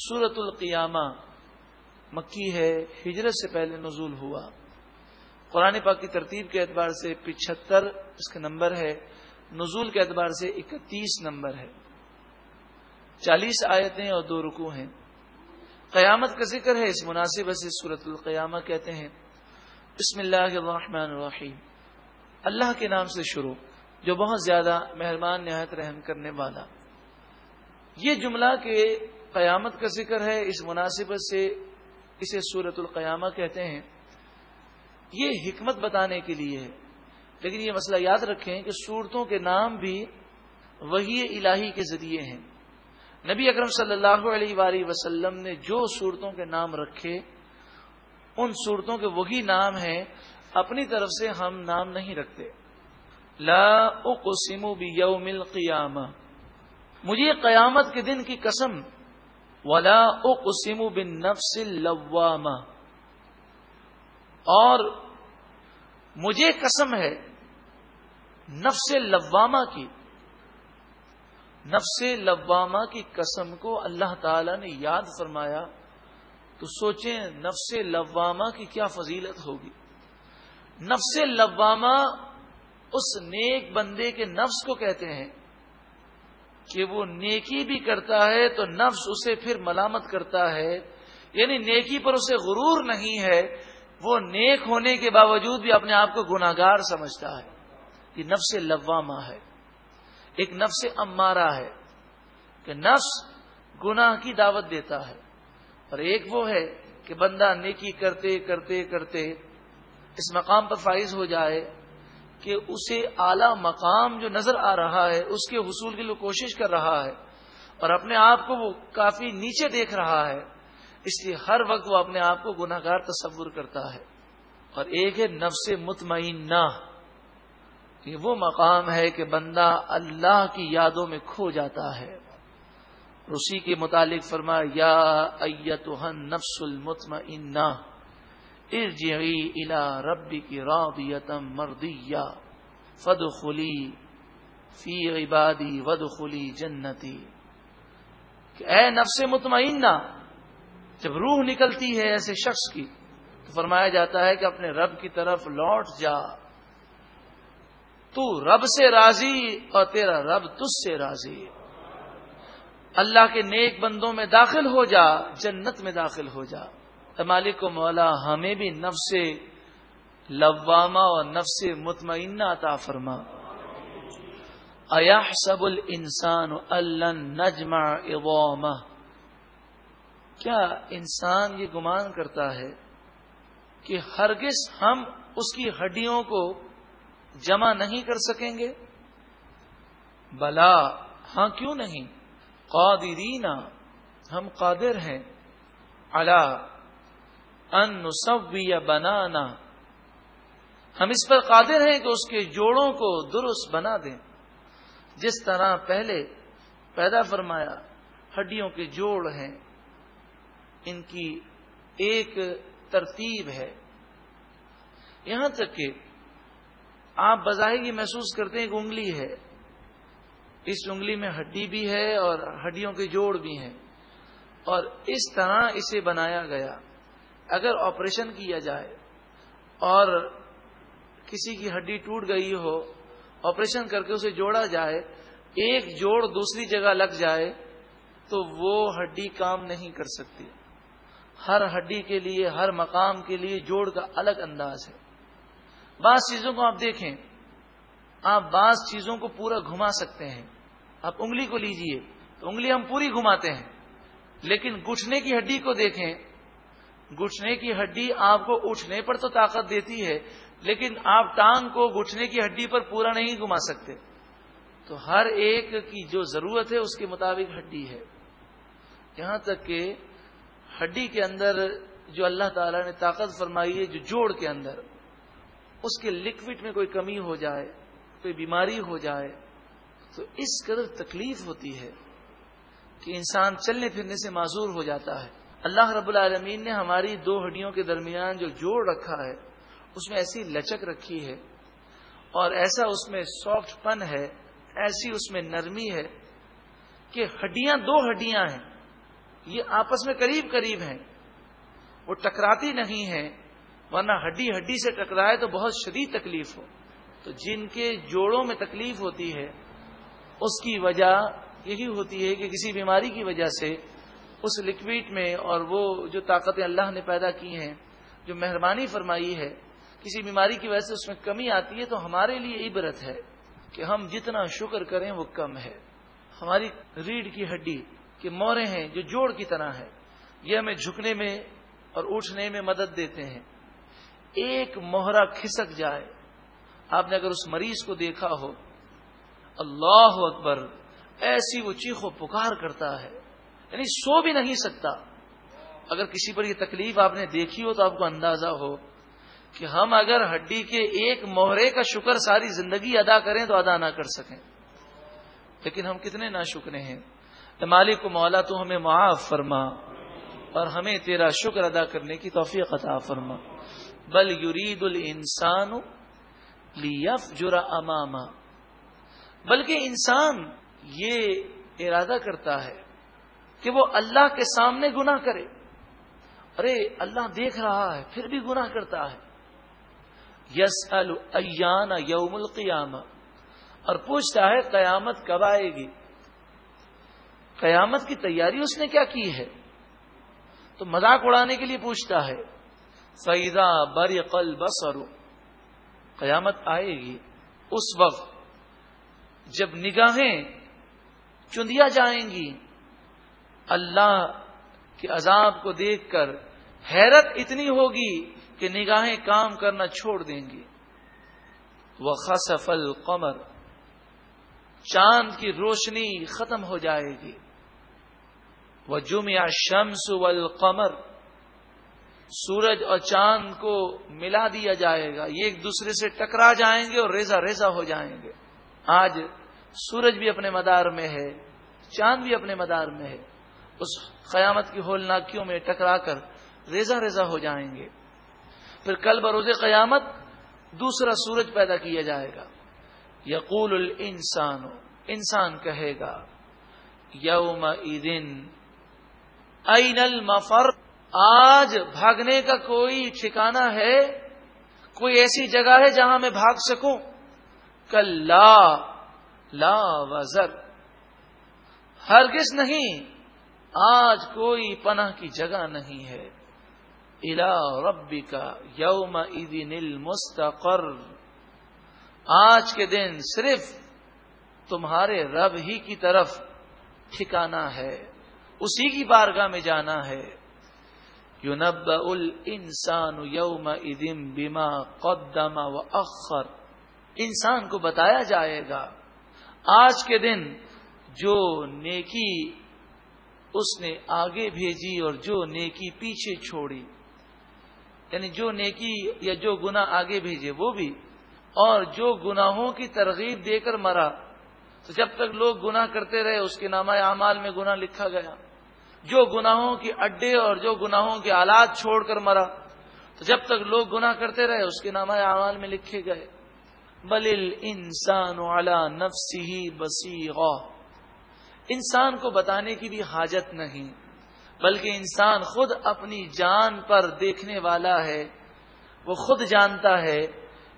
سورت القیامہ مکی ہے، ہجرت سے پہلے نزول ہوا۔ قرآن پاک کی ترتیب کے اعتبار سے پچہتر اس کا نمبر ہے، نزول کے اعتبار سے اکتیس نمبر ہے۔ چالیس آیتیں اور دو رکو ہیں۔ قیامت کا ذکر ہے، اس مناسب سے سورت القیامہ کہتے ہیں۔ بسم اللہ الرحمن الرحیم۔ اللہ کے نام سے شروع، جو بہت زیادہ مہربان، نہایت رحم کرنے والا۔ یہ جملہ کے قیامت کا ذکر ہے، اس مناسبت سے اسے سورت القیامہ کہتے ہیں۔ یہ حکمت بتانے کے لیے ہے۔ لیکن یہ مسئلہ یاد رکھیں کہ صورتوں کے نام بھی وہی الہی کے ذریعے ہیں۔ نبی اکرم صلی اللہ علیہ وآلہ وسلم نے جو صورتوں کے نام رکھے، ان صورتوں کے وہی نام ہیں، اپنی طرف سے ہم نام نہیں رکھتے۔ لا اقسم بیوم القیامہ۔ مجھے قیامت کے دن کی قسم ولا اقسم بالنفس اللوامہ۔ اور مجھے قسم ہے نفس لوامہ کی، نفس لوامہ کی قسم کو اللہ تعالی نے یاد فرمایا۔ تو سوچیں نفس لوامہ کی کیا فضیلت ہوگی۔ نفس لوامہ اس نیک بندے کے نفس کو کہتے ہیں۔ کہ وہ نیکی بھی کرتا ہے تو نفس اسے پھر ملامت کرتا ہے یعنی نیکی پر اسے غرور نہیں ہے، وہ نیک ہونے کے باوجود بھی اپنے آپ کو گناگار سمجھتا ہے۔ یہ نفس لوامہ ہے۔ ایک نفس امارہ ہے کہ نفس گناہ کی دعوت دیتا ہے۔ اور ایک وہ ہے کہ بندہ نیکی کرتے کرتے کرتے اس مقام پر فائز ہو جائے کہ اسے اعلی مقام جو نظر آ رہا ہے، اس کے حصول کے لیے کوشش کر رہا ہے اور اپنے آپ کو وہ کافی نیچے دیکھ رہا ہے۔ اس لیے ہر وقت وہ اپنے آپ کو گناہ گار تصور کرتا ہے۔ اور ایک ہے نفس مطمئنہ۔ یہ وہ مقام ہے کہ بندہ اللہ کی یادوں میں کھو جاتا ہے۔ اسی کے متعلق فرما یا ایتہن نفس المطمئنہ۔ ارجعی الى ربی کی راضیتم مردیہ فد خلی فی عبادی ود خلی جنتی اے نفس مطمئنہ، جب روح نکلتی ہے ایسے شخص کی، تو فرمایا جاتا ہے کہ اپنے رب کی طرف لوٹ جا۔ تو رب سے راضی اور تیرا رب تج سے راضی۔ اللہ کے نیک بندوں میں داخل ہو جا، جنت میں داخل ہو جا۔ مالک و مولا، ہمیں بھی نفس لوامہ اور نفس مطمئنہ عطا فرما۔ ایا سب السان نجمع اغوامہ کیا انسان یہ گمان کرتا ہے کہ ہرگز ہم اس کی ہڈیوں کو جمع نہیں کر سکیں گے؟ بلا ہاں کیوں نہیں؟ قادرین، ہم قادر ہیں۔ اللہ ان یا بنانا۔ ہم اس پر قادر ہیں کہ اس کے جوڑوں کو درست بنا دیں۔ جس طرح پہلے پیدا فرمایا ہڈیوں کے جوڑ ہیں، ان کی ایک ترتیب ہے۔ یہاں تک کہ آپ بظاہر یہ محسوس کرتے ہیں ایک انگلی ہے۔ اس انگلی میں ہڈی بھی ہے اور ہڈیوں کے جوڑ بھی ہیں۔ اور اس طرح اسے بنایا گیا۔ اگر آپریشن کیا جائے اور کسی کی ہڈی ٹوٹ گئی ہو، آپریشن کر کے اسے جوڑا جائے، ایک جوڑ دوسری جگہ لگ جائے، تو وہ ہڈی کام نہیں کر سکتی۔ ہر ہڈی کے لیے، ہر مقام کے لیے جوڑ کا الگ انداز ہے۔ بعض چیزوں کو آپ دیکھیں، آپ بعض چیزوں کو پورا گھما سکتے ہیں۔ آپ انگلی کو لیجیے، تو انگلی ہم پوری گھماتے ہیں، لیکن گٹھنے کی ہڈی کو دیکھیں گٹھنے کی ہڈی آپ کو اٹھنے پر تو طاقت دیتی ہے، لیکن آپ ٹانگ کو گٹھنے کی ہڈی پر پورا نہیں گھما سکتے۔ تو ہر ایک کی جو ضرورت ہے، اس کے مطابق ہڈی ہے۔ یہاں تک کہ ہڈی کے اندر جو اللہ تعالی نے طاقت فرمائی ہے، جو جوڑ کے اندر، اس کے لکوڈ میں کوئی کمی ہو جائے، کوئی بیماری ہو جائے، تو اس قدر تکلیف ہوتی ہے کہ انسان چلنے پھرنے سے معذور ہو جاتا ہے۔ اللہ رب العالمین نے ہماری دو ہڈیوں کے درمیان جو جوڑ رکھا ہے، اس میں ایسی لچک رکھی ہے اور ایسا اس میں سافٹ پن ہے، ایسی اس میں نرمی ہے کہ ہڈیاں دو ہڈیاں ہیں۔ یہ آپس میں قریب قریب ہیں۔ وہ ٹکراتی نہیں ہے ورنہ ہڈی ہڈی سے ٹکرائے تو بہت شدید تکلیف ہو۔ تو جن کے جوڑوں میں تکلیف ہوتی ہے، اس کی وجہ یہی ہوتی ہے کہ کسی بیماری کی وجہ سے اس لکوڈ میں اور وہ جو طاقتیں اللہ نے پیدا کی ہیں، جو مہربانی فرمائی ہے، کسی بیماری کی وجہ سے اس میں کمی آتی ہے تو ہمارے لیے عبرت ہے کہ ہم جتنا شکر کریں وہ کم ہے۔ ہماری ریڑھ کی ہڈی کے مورے ہیں جو جوڑ کی طرح ہے، یہ ہمیں جھکنے میں اور اٹھنے میں مدد دیتے ہیں۔ ایک موہرا کھسک جائے، آپ نے اگر اس مریض کو دیکھا ہو، اللہ اکبر، ایسی وہ چیخو پکار کرتا ہے۔ یعنی سو بھی نہیں سکتا۔ اگر کسی پر یہ تکلیف آپ نے دیکھی ہو تو آپ کو اندازہ ہو کہ ہم اگر ہڈی کے ایک موہرے کا شکر ساری زندگی ادا کریں تو ادا نہ کر سکیں۔ لیکن ہم کتنے نہ شکرے ہیں مالک کو مولا، تو ہمیں معاف فرما اور ہمیں تیرا شکر ادا کرنے کی توفیق عطا فرما۔ بل یرید الانسان لیف جرا اماما۔ بلکہ انسان یہ ارادہ کرتا ہے کہ وہ اللہ کے سامنے گنا کرے۔ ارے، اللہ دیکھ رہا ہے، پھر بھی گنا کرتا ہے۔ یس الان یوم القیام اور پوچھتا ہے، قیامت کب آئے گی؟ قیامت کی تیاری اس نے کیا کی ہے؟ تو مذاق اڑانے کے لیے پوچھتا ہے سعیدہ بر قل بسرو قیامت آئے گی۔ اس وقت جب نگاہیں چندیا جائیں گی اللہ کے عذاب کو دیکھ کر حیرت اتنی ہوگی کہ نگاہیں کام کرنا چھوڑ دیں گی۔ وہ خصف القمر۔ چاند کی روشنی ختم ہو جائے گی۔ وہ جمعہ شمس والقمر۔ سورج اور چاند کو ملا دیا جائے گا۔ یہ ایک دوسرے سے ٹکرا جائیں گے اور ریزا ریزا ہو جائیں گے۔ آج سورج بھی اپنے مدار میں ہے، چاند بھی اپنے مدار میں ہے۔ اس قیامت کی ہول ناکیوں میں ٹکرا کر ریزا ریزا ہو جائیں گے۔ پھر کل بروز قیامت دوسرا سورج پیدا کیا جائے گا۔ یقول الانسان، انسان کہے گا یوم این المفر، آج بھاگنے کا کوئی ٹھکانہ ہے، کوئی ایسی جگہ ہے جہاں میں بھاگ سکوں؟ کل لا لا وزر۔ ہرگز نہیں۔ آج کوئی پناہ کی جگہ نہیں ہے۔ الا ربی کا یوم عیدین المستقر۔ آج کے دن صرف تمہارے رب ہی کی طرف ٹھکانا ہے، اسی کی بارگاہ میں جانا ہے۔ یو نب ال انسان یوم ادم بیما قدم و اخر انسان کو بتایا جائے گا، آج کے دن جو نیکی اس نے آگے بھیجی اور جو نیکی پیچھے چھوڑی۔ یعنی جو نیکی یا جو گنا آگے بھیجے وہ بھی۔ اور جو گناہوں کی ترغیب دے کر مرا۔ تو جب تک لوگ گناہ کرتے رہے، اس کے نامہ اعمال میں گناہ لکھا گیا۔ جو گناہوں کے اڈے اور جو گناہوں کے آلات چھوڑ کر مرا۔ تو جب تک لوگ گناہ کرتے رہے، اس کے نامہ اعمال میں لکھے گئے۔ بل انسان والا نفسی بسی انسان کو بتانے کی بھی حاجت نہیں، بلکہ انسان خود اپنی جان پر دیکھنے والا ہے۔ وہ خود جانتا ہے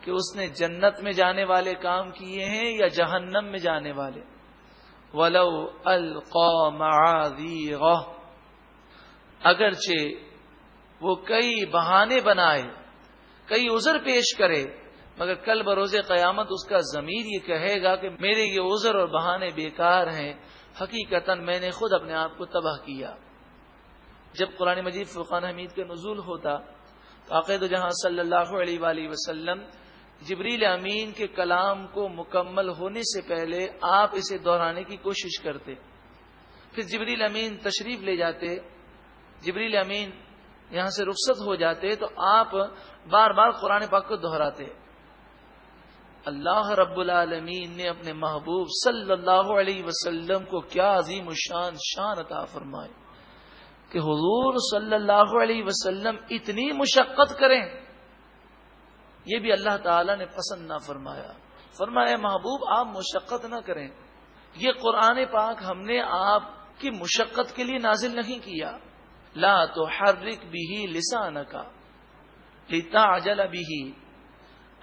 کہ اس نے جنت میں جانے والے کام کیے ہیں یا جہنم میں جانے والے۔ ولو القوم اگرچہ وہ کئی بہانے بنائے، کئی عذر پیش کرے، مگر کل بروز قیامت اس کا ضمیر یہ کہے گا کہ میرے یہ عذر اور بہانے بیکار ہیں۔ حقیقتا میں نے خود اپنے آپ کو تباہ کیا۔ جب قرآن مجید فرقان حمید کا نزول ہوتا عقید جہاں صلی اللہ علیہ وآلہ وسلم جبریل امین کے کلام کو مکمل ہونے سے پہلے آپ اسے دہرانے کی کوشش کرتے۔ پھر جبریل امین تشریف لے جاتے، جبریل امین یہاں سے رخصت ہو جاتے، تو آپ بار بار قرآن پاک کو دہراتے۔ اللہ رب العالمین نے اپنے محبوب صلی اللہ علیہ وسلم کو کیا عظیم الشان، شان عطا فرمائے کہ حضور صلی اللہ علیہ وسلم اتنی مشقت کریں، یہ بھی اللہ تعالی نے پسند نہ فرمایا۔ فرمایا، محبوب، آپ مشقت نہ کریں۔ یہ قرآن پاک ہم نے آپ کی مشقت کے لیے نازل نہیں کیا۔ لا تو ہر رک بھی لسان کا لیتا اجلا بھی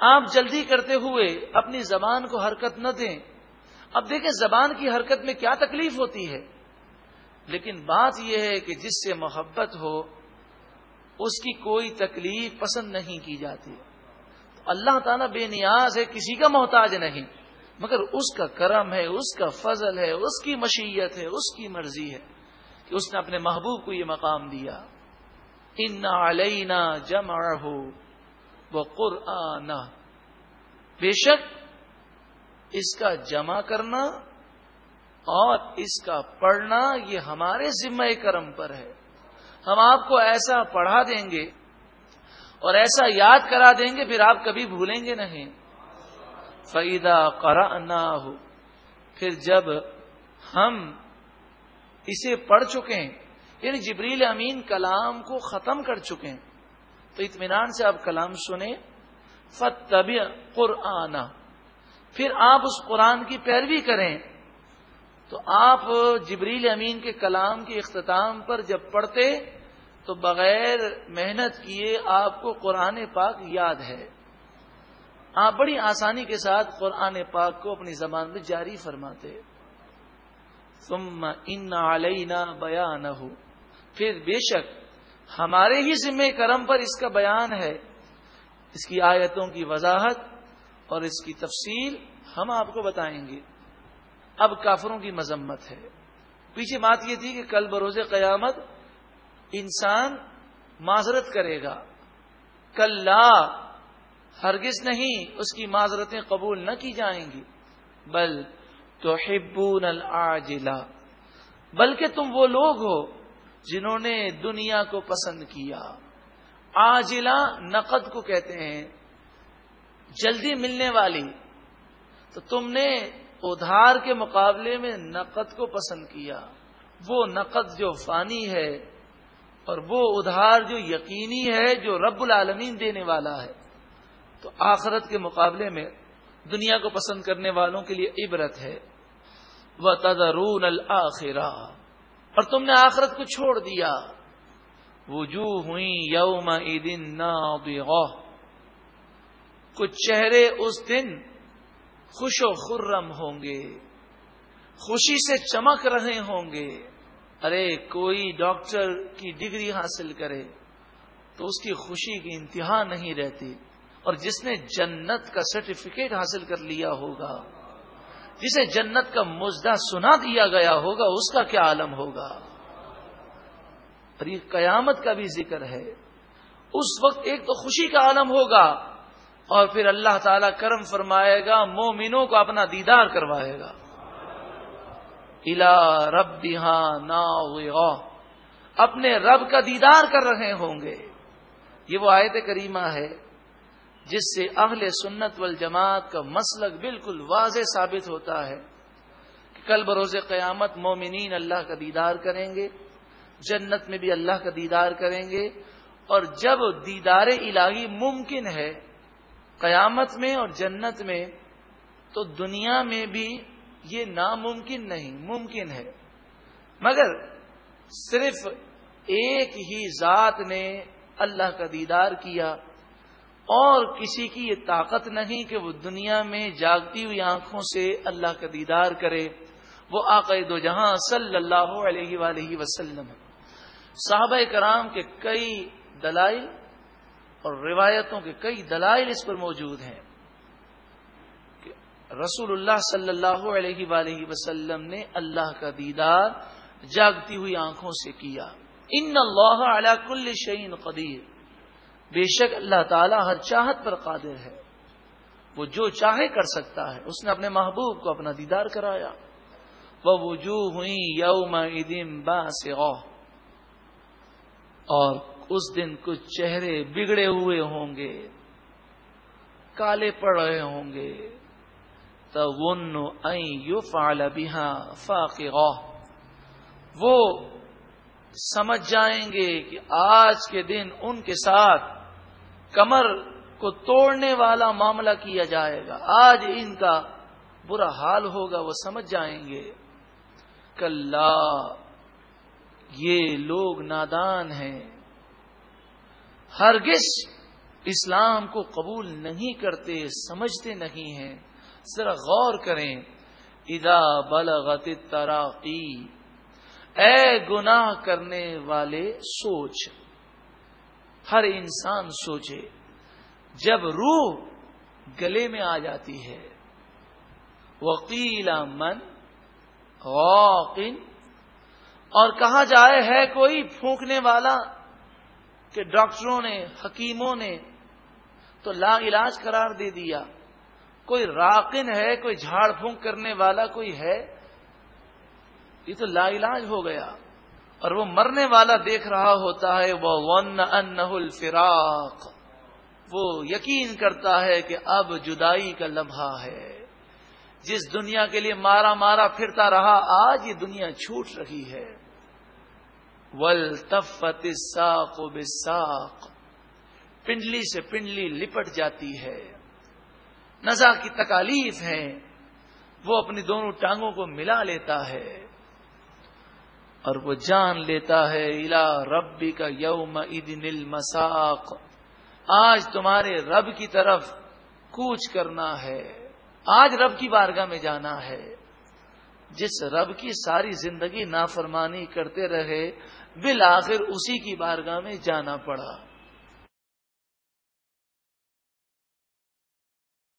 آپ جلدی کرتے ہوئے اپنی زبان کو حرکت نہ دیں۔ اب دیکھیں زبان کی حرکت میں کیا تکلیف ہوتی ہے۔ لیکن بات یہ ہے کہ جس سے محبت ہو، اس کی کوئی تکلیف پسند نہیں کی جاتی۔ تو اللہ تعالیٰ بے نیاز ہے، کسی کا محتاج نہیں۔ مگر اس کا کرم ہے، اس کا فضل ہے، اس کی مشیت ہے، اس کی مرضی ہے کہ اس نے اپنے محبوب کو یہ مقام دیا۔ ان علینا جمع ہو وہ قرآن. بے شک اس کا جمع کرنا اور اس کا پڑھنا یہ ہمارے ذمہ کرم پر ہے۔ ہم آپ کو ایسا پڑھا دیں گے اور ایسا یاد کرا دیں گے، پھر آپ کبھی بھولیں گے نہیں۔ فعیدہ کرا ہو پھر جب ہم اسے پڑھ چکے ہیں یعنی جبریل امین کلام کو ختم کر چکے ہیں تو اطمینان سے آپ کلام سنیں۔ فتب قرآن۔ پھر آپ اس قرآن کی پیروی کریں۔ تو آپ جبریل امین کے کلام کے اختتام پر جب پڑھتے، تو بغیر محنت کیے آپ کو قرآن پاک یاد ہے۔ آپ بڑی آسانی کے ساتھ قرآن پاک کو اپنی زبان میں جاری فرماتے۔ ثم ان علینا بیان ہو پھر بے شک ہمارے ہی ذمہ کرم پر اس کا بیان ہے۔ اس کی آیتوں کی وضاحت اور اس کی تفصیل ہم آپ کو بتائیں گے۔ اب کافروں کی مذمت ہے۔ پیچھے بات یہ تھی کہ کل بروز قیامت انسان معذرت کرے گا۔ کل لا، ہرگز نہیں، اس کی معذرتیں قبول نہ کی جائیں گی۔ بل تو ہبون بلکہ تم وہ لوگ ہو جنہوں نے دنیا کو پسند کیا۔ آجلا نقد کو کہتے ہیں، جلدی ملنے والی۔ تو تم نے ادھار کے مقابلے میں نقد کو پسند کیا۔ وہ نقد جو فانی ہے اور وہ ادھار جو یقینی ہے، جو رب العالمین دینے والا ہے۔ تو آخرت کے مقابلے میں دنیا کو پسند کرنے والوں کے لیے عبرت ہے۔ وہ تدرون الآخرا اور تم نے آخرت کو چھوڑ دیا۔ وجوہ ہوئی یوم دن کچھ چہرے اس دن خوش و خرم ہوں گے، خوشی سے چمک رہے ہوں گے۔ ارے، کوئی ڈاکٹر کی ڈگری حاصل کرے تو اس کی خوشی کی انتہا نہیں رہتی، اور جس نے جنت کا سرٹیفکیٹ حاصل کر لیا ہوگا۔ جسے جنت کا مزدہ سنا دیا گیا ہوگا، اس کا کیا عالم ہوگا؟ اور یہ قیامت کا بھی ذکر ہے۔ اس وقت ایک تو خوشی کا عالم ہوگا، اور پھر اللہ تعالی کرم فرمائے گا، مومنوں کو اپنا دیدار کروائے گا۔ الا رب نا اپنے رب کا دیدار کر رہے ہوں گے۔ یہ وہ آیت کریمہ ہے۔ جس سے اہل سنت والجماعت کا مسلک بالکل واضح ثابت ہوتا ہے کہ کل بروز قیامت مومنین اللہ کا دیدار کریں گے، جنت میں بھی اللہ کا دیدار کریں گے اور جب دیدار الہی ممکن ہے قیامت میں اور جنت میں، تو دنیا میں بھی یہ ناممکن نہیں، ممکن ہے۔ مگر صرف ایک ہی ذات نے اللہ کا دیدار کیا اور کسی کی یہ طاقت نہیں کہ وہ دنیا میں جاگتی ہوئی آنکھوں سے اللہ کا دیدار کرے۔ وہ عقید و جہاں صلی اللہ علیہ وآلہ وسلم صحابہ کرام کے کئی دلائل اور روایتوں کے کئی دلائل اس پر موجود ہیں کہ رسول اللہ صلی اللہ علیہ وآلہ وسلم نے اللہ کا دیدار جاگتی ہوئی آنکھوں سے کیا۔ ان اللہ علی کل شعین قدیر۔ بے شک اللہ تعالی ہر چاہت پر قادر ہے۔ وہ جو چاہے کر سکتا ہے۔ اس نے اپنے محبوب کو اپنا دیدار کرایا۔ وہ وجوہ ہوئی یوم باس اور اس دن کچھ چہرے بگڑے ہوئے ہوں گے۔ کالے پڑ رہے ہوں گے۔ تو ون فاق وہ سمجھ جائیں گے کہ آج کے دن ان کے ساتھ کمر کو توڑنے والا معاملہ کیا جائے گا۔ آج ان کا برا حال ہوگا، وہ سمجھ جائیں گے کل یہ لوگ نادان ہیں۔ ہرگز اسلام کو قبول نہیں کرتے، سمجھتے نہیں ہیں۔ ذرا غور کریں۔ ادا بلغت تراقی اے گناہ کرنے والے، سوچ۔ ہر انسان سوچے، جب روح گلے میں آ جاتی ہے وکیلا من غوقن اور کہا جائے ہے کوئی پھونکنے والا کہ ڈاکٹروں نے، حکیموں نے تو لا علاج قرار دے دیا۔ کوئی راکن ہے، کوئی جھاڑ پھونک کرنے والا کوئی ہے، یہ تو لا علاج ہو گیا۔ اور وہ مرنے والا دیکھ رہا ہوتا ہے وہ ون ان الفراق۔ وہ یقین کرتا ہے کہ اب جدائی کا لمحہ ہے۔ جس دنیا کے لیے مارا مارا پھرتا رہا، آج یہ دنیا چھوٹ رہی ہے۔ ول تفت ساق و بساق پنڈلی سے پنڈلی لپٹ جاتی ہے۔ نزا کی تکالیف ہے۔ وہ اپنی دونوں ٹانگوں کو ملا لیتا ہے۔ اور وہ جان لیتا ہے الا ربی کا یوم ادن المساق. آج تمہارے رب کی طرف کوچ کرنا ہے، آج رب کی بارگاہ میں جانا ہے۔ جس رب کی ساری زندگی نافرمانی کرتے رہے، بالآخر اسی کی بارگاہ میں جانا پڑا۔